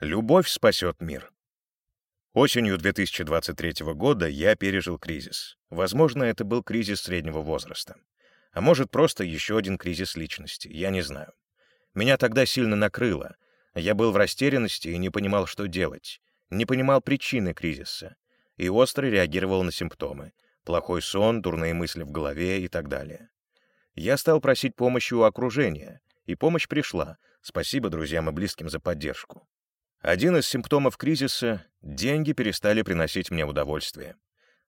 Любовь спасет мир. Осенью 2023 года я пережил кризис. Возможно, это был кризис среднего возраста. А может, просто еще один кризис личности, я не знаю. Меня тогда сильно накрыло. Я был в растерянности и не понимал, что делать. Не понимал причины кризиса. И остро реагировал на симптомы. Плохой сон, дурные мысли в голове и так далее. Я стал просить помощи у окружения, и помощь пришла. Спасибо друзьям и близким за поддержку. Один из симптомов кризиса — деньги перестали приносить мне удовольствие.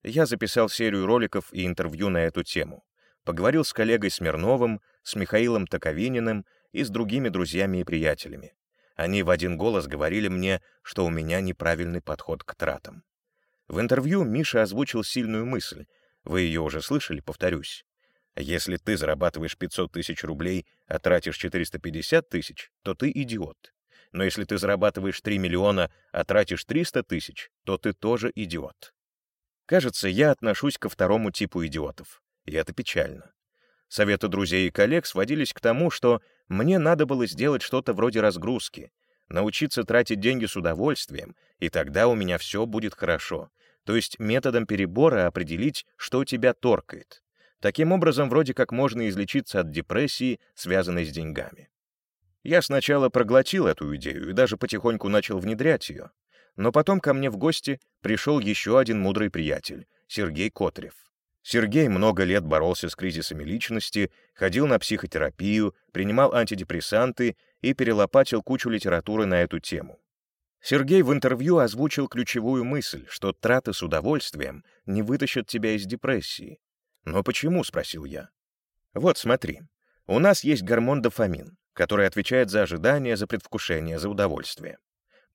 Я записал серию роликов и интервью на эту тему. Поговорил с коллегой Смирновым, с Михаилом Таковининым и с другими друзьями и приятелями. Они в один голос говорили мне, что у меня неправильный подход к тратам. В интервью Миша озвучил сильную мысль. Вы ее уже слышали, повторюсь. Если ты зарабатываешь 500 тысяч рублей, а тратишь 450 тысяч, то ты идиот. Но если ты зарабатываешь 3 миллиона, а тратишь 300 тысяч, то ты тоже идиот. Кажется, я отношусь ко второму типу идиотов. И это печально. Советы друзей и коллег сводились к тому, что мне надо было сделать что-то вроде разгрузки, научиться тратить деньги с удовольствием, и тогда у меня все будет хорошо. То есть методом перебора определить, что тебя торкает. Таким образом, вроде как можно излечиться от депрессии, связанной с деньгами. Я сначала проглотил эту идею и даже потихоньку начал внедрять ее. Но потом ко мне в гости пришел еще один мудрый приятель, Сергей Котрев. Сергей много лет боролся с кризисами личности, ходил на психотерапию, принимал антидепрессанты и перелопатил кучу литературы на эту тему. Сергей в интервью озвучил ключевую мысль, что траты с удовольствием не вытащат тебя из депрессии. «Но почему?» — спросил я. «Вот смотри, у нас есть гормон дофамин который отвечает за ожидание, за предвкушение, за удовольствие.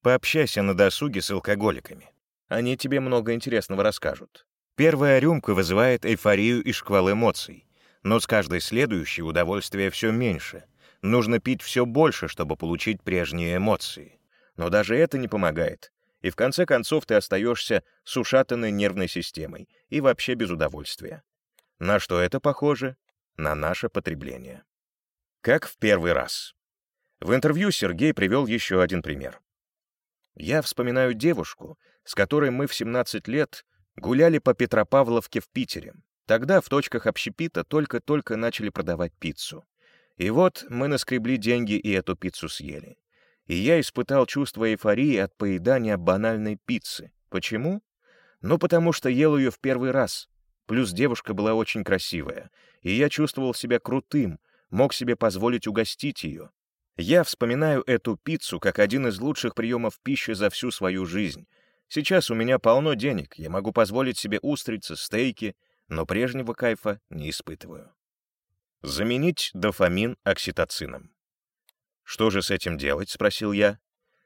Пообщайся на досуге с алкоголиками. Они тебе много интересного расскажут. Первая рюмка вызывает эйфорию и шквал эмоций, но с каждой следующей удовольствия все меньше. Нужно пить все больше, чтобы получить прежние эмоции. Но даже это не помогает, и в конце концов ты остаешься с ушатанной нервной системой и вообще без удовольствия. На что это похоже? На наше потребление. Как в первый раз. В интервью Сергей привел еще один пример. Я вспоминаю девушку, с которой мы в 17 лет гуляли по Петропавловке в Питере. Тогда в точках общепита только-только начали продавать пиццу. И вот мы наскребли деньги и эту пиццу съели. И я испытал чувство эйфории от поедания банальной пиццы. Почему? Ну, потому что ел ее в первый раз. Плюс девушка была очень красивая, и я чувствовал себя крутым, мог себе позволить угостить ее. Я вспоминаю эту пиццу как один из лучших приемов пищи за всю свою жизнь. Сейчас у меня полно денег, я могу позволить себе устрицы, стейки, но прежнего кайфа не испытываю. Заменить дофамин окситоцином. «Что же с этим делать?» — спросил я.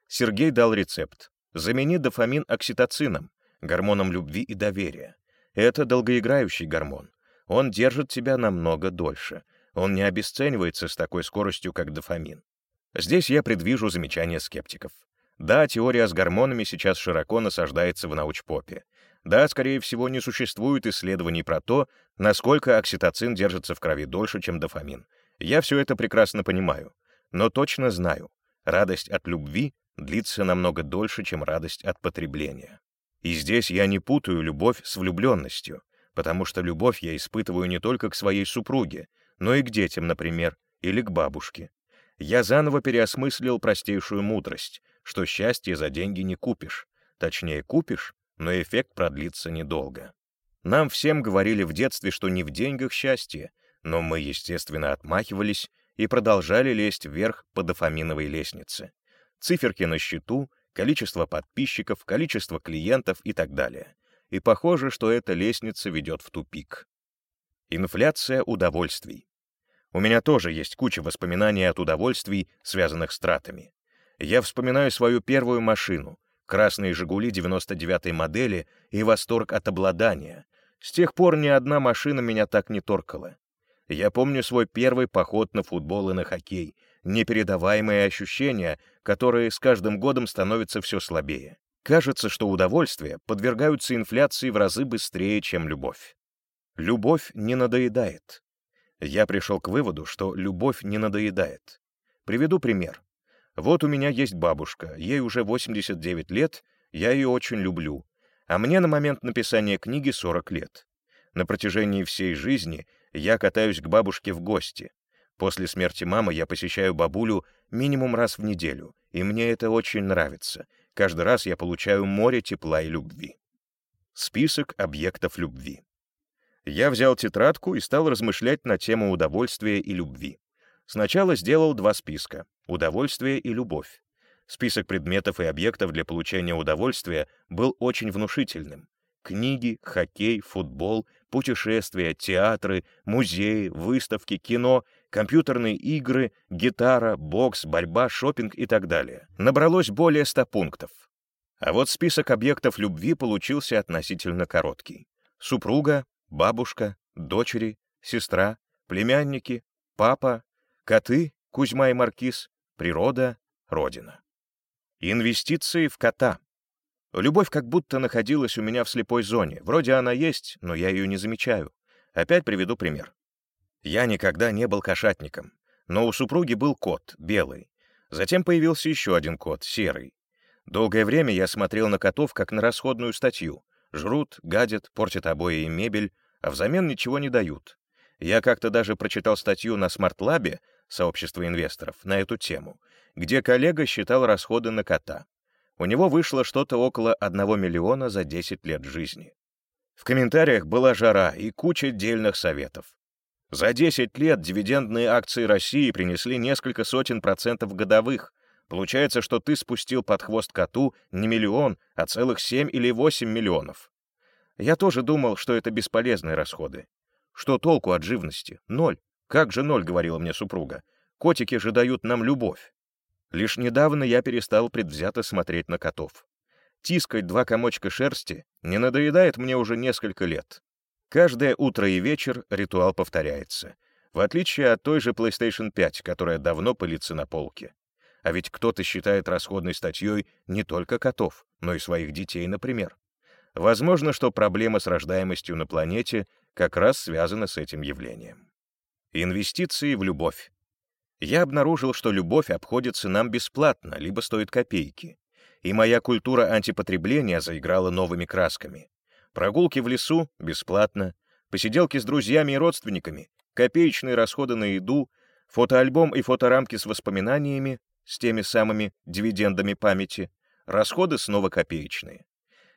Сергей дал рецепт. «Замени дофамин окситоцином, гормоном любви и доверия. Это долгоиграющий гормон. Он держит тебя намного дольше. Он не обесценивается с такой скоростью, как дофамин. Здесь я предвижу замечания скептиков. Да, теория с гормонами сейчас широко насаждается в научпопе. Да, скорее всего, не существует исследований про то, насколько окситоцин держится в крови дольше, чем дофамин. Я все это прекрасно понимаю. Но точно знаю, радость от любви длится намного дольше, чем радость от потребления. И здесь я не путаю любовь с влюбленностью, потому что любовь я испытываю не только к своей супруге, но и к детям, например, или к бабушке. Я заново переосмыслил простейшую мудрость, что счастье за деньги не купишь. Точнее, купишь, но эффект продлится недолго. Нам всем говорили в детстве, что не в деньгах счастье, но мы, естественно, отмахивались и продолжали лезть вверх по дофаминовой лестнице. Циферки на счету, количество подписчиков, количество клиентов и так далее. И похоже, что эта лестница ведет в тупик. Инфляция удовольствий. У меня тоже есть куча воспоминаний от удовольствий, связанных с тратами. Я вспоминаю свою первую машину, красные «Жигули» 99-й модели и восторг от обладания. С тех пор ни одна машина меня так не торкала. Я помню свой первый поход на футбол и на хоккей, непередаваемые ощущения, которые с каждым годом становятся все слабее. Кажется, что удовольствия подвергаются инфляции в разы быстрее, чем любовь. Любовь не надоедает. Я пришел к выводу, что любовь не надоедает. Приведу пример. Вот у меня есть бабушка, ей уже 89 лет, я ее очень люблю, а мне на момент написания книги 40 лет. На протяжении всей жизни я катаюсь к бабушке в гости. После смерти мамы я посещаю бабулю минимум раз в неделю, и мне это очень нравится. Каждый раз я получаю море тепла и любви. Список объектов любви. Я взял тетрадку и стал размышлять на тему удовольствия и любви. Сначала сделал два списка — удовольствие и любовь. Список предметов и объектов для получения удовольствия был очень внушительным. Книги, хоккей, футбол, путешествия, театры, музеи, выставки, кино, компьютерные игры, гитара, бокс, борьба, шопинг и так далее. Набралось более ста пунктов. А вот список объектов любви получился относительно короткий. Супруга, бабушка, дочери, сестра, племянники, папа, коты, Кузьма и Маркиз, природа, родина. Инвестиции в кота. Любовь как будто находилась у меня в слепой зоне. Вроде она есть, но я ее не замечаю. Опять приведу пример. Я никогда не был кошатником, но у супруги был кот, белый. Затем появился еще один кот, серый. Долгое время я смотрел на котов как на расходную статью. Жрут, гадят, портят обои и мебель, а взамен ничего не дают. Я как-то даже прочитал статью на смартлабе сообщества инвесторов на эту тему, где коллега считал расходы на кота. У него вышло что-то около 1 миллиона за 10 лет жизни. В комментариях была жара и куча дельных советов. За 10 лет дивидендные акции России принесли несколько сотен процентов годовых. Получается, что ты спустил под хвост коту не миллион, а целых 7 или 8 миллионов. Я тоже думал, что это бесполезные расходы. Что толку от живности? Ноль. Как же ноль, говорила мне супруга. Котики же дают нам любовь. Лишь недавно я перестал предвзято смотреть на котов. Тискать два комочка шерсти не надоедает мне уже несколько лет. Каждое утро и вечер ритуал повторяется, в отличие от той же PlayStation 5, которая давно пылится на полке. А ведь кто-то считает расходной статьей не только котов, но и своих детей, например. Возможно, что проблема с рождаемостью на планете как раз связана с этим явлением. Инвестиции в любовь. Я обнаружил, что любовь обходится нам бесплатно, либо стоит копейки. И моя культура антипотребления заиграла новыми красками. Прогулки в лесу — бесплатно, посиделки с друзьями и родственниками, копеечные расходы на еду, фотоальбом и фоторамки с воспоминаниями, с теми самыми дивидендами памяти, расходы снова копеечные.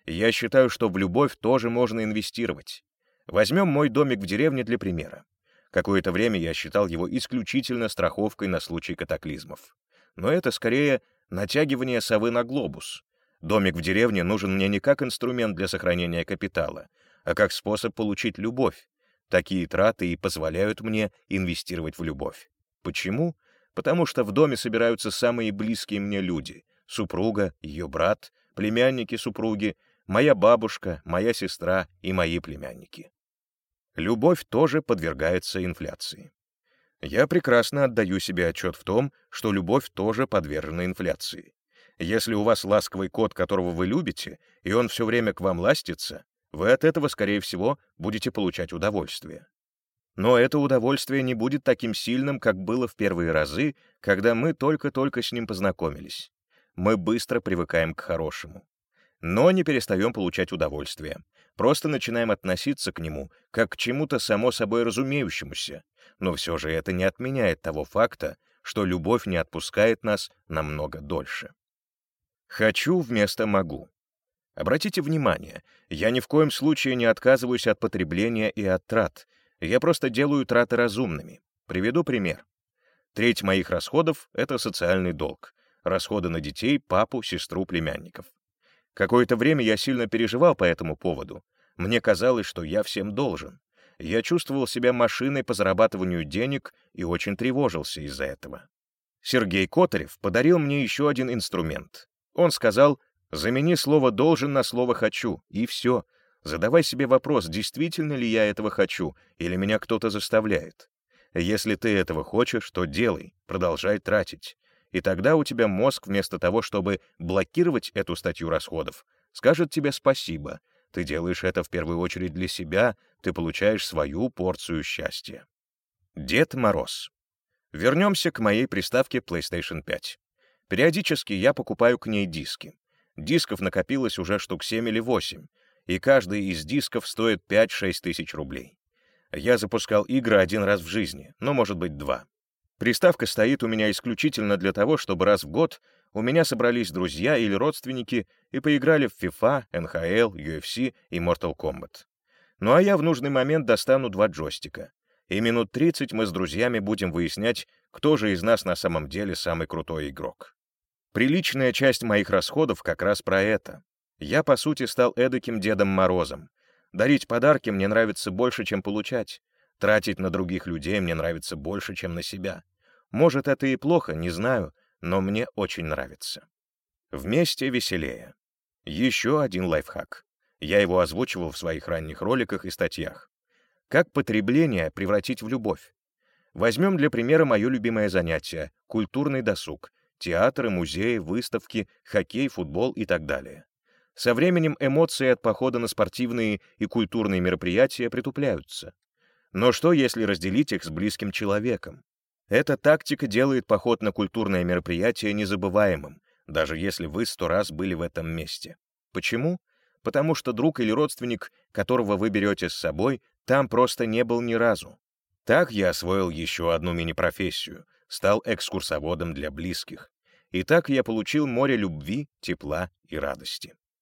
Я считаю, что в любовь тоже можно инвестировать. Возьмем мой домик в деревне для примера. Какое-то время я считал его исключительно страховкой на случай катаклизмов. Но это скорее натягивание совы на глобус. Домик в деревне нужен мне не как инструмент для сохранения капитала, а как способ получить любовь. Такие траты и позволяют мне инвестировать в любовь. Почему? Потому что в доме собираются самые близкие мне люди — супруга, ее брат, племянники супруги, моя бабушка, моя сестра и мои племянники. Любовь тоже подвергается инфляции. Я прекрасно отдаю себе отчет в том, что любовь тоже подвержена инфляции. Если у вас ласковый кот, которого вы любите, и он все время к вам ластится, вы от этого, скорее всего, будете получать удовольствие. Но это удовольствие не будет таким сильным, как было в первые разы, когда мы только-только с ним познакомились. Мы быстро привыкаем к хорошему. Но не перестаем получать удовольствие. Просто начинаем относиться к нему как к чему-то само собой разумеющемуся, но все же это не отменяет того факта, что любовь не отпускает нас намного дольше. «Хочу» вместо «могу». Обратите внимание, я ни в коем случае не отказываюсь от потребления и от трат, я просто делаю траты разумными. Приведу пример. Треть моих расходов — это социальный долг, расходы на детей, папу, сестру, племянников. Какое-то время я сильно переживал по этому поводу. Мне казалось, что я всем должен. Я чувствовал себя машиной по зарабатыванию денег и очень тревожился из-за этого. Сергей Котарев подарил мне еще один инструмент. Он сказал, замени слово «должен» на слово «хочу», и все. Задавай себе вопрос, действительно ли я этого хочу, или меня кто-то заставляет. Если ты этого хочешь, то делай, продолжай тратить и тогда у тебя мозг вместо того, чтобы блокировать эту статью расходов, скажет тебе спасибо. Ты делаешь это в первую очередь для себя, ты получаешь свою порцию счастья. Дед Мороз. Вернемся к моей приставке PlayStation 5. Периодически я покупаю к ней диски. Дисков накопилось уже штук 7 или 8, и каждый из дисков стоит 5-6 тысяч рублей. Я запускал игры один раз в жизни, но, может быть, два. Приставка стоит у меня исключительно для того, чтобы раз в год у меня собрались друзья или родственники и поиграли в FIFA, NHL, UFC и Mortal Kombat. Ну а я в нужный момент достану два джойстика. И минут 30 мы с друзьями будем выяснять, кто же из нас на самом деле самый крутой игрок. Приличная часть моих расходов как раз про это. Я, по сути, стал эдаким Дедом Морозом. Дарить подарки мне нравится больше, чем получать. Тратить на других людей мне нравится больше, чем на себя. Может, это и плохо, не знаю, но мне очень нравится. Вместе веселее. Еще один лайфхак. Я его озвучивал в своих ранних роликах и статьях. Как потребление превратить в любовь? Возьмем для примера мое любимое занятие — культурный досуг, театры, музеи, выставки, хоккей, футбол и так далее. Со временем эмоции от похода на спортивные и культурные мероприятия притупляются. Но что, если разделить их с близким человеком? Эта тактика делает поход на культурное мероприятие незабываемым, даже если вы сто раз были в этом месте. Почему? Потому что друг или родственник, которого вы берете с собой, там просто не был ни разу. Так я освоил еще одну мини-профессию, стал экскурсоводом для близких. И так я получил море любви, тепла и радости.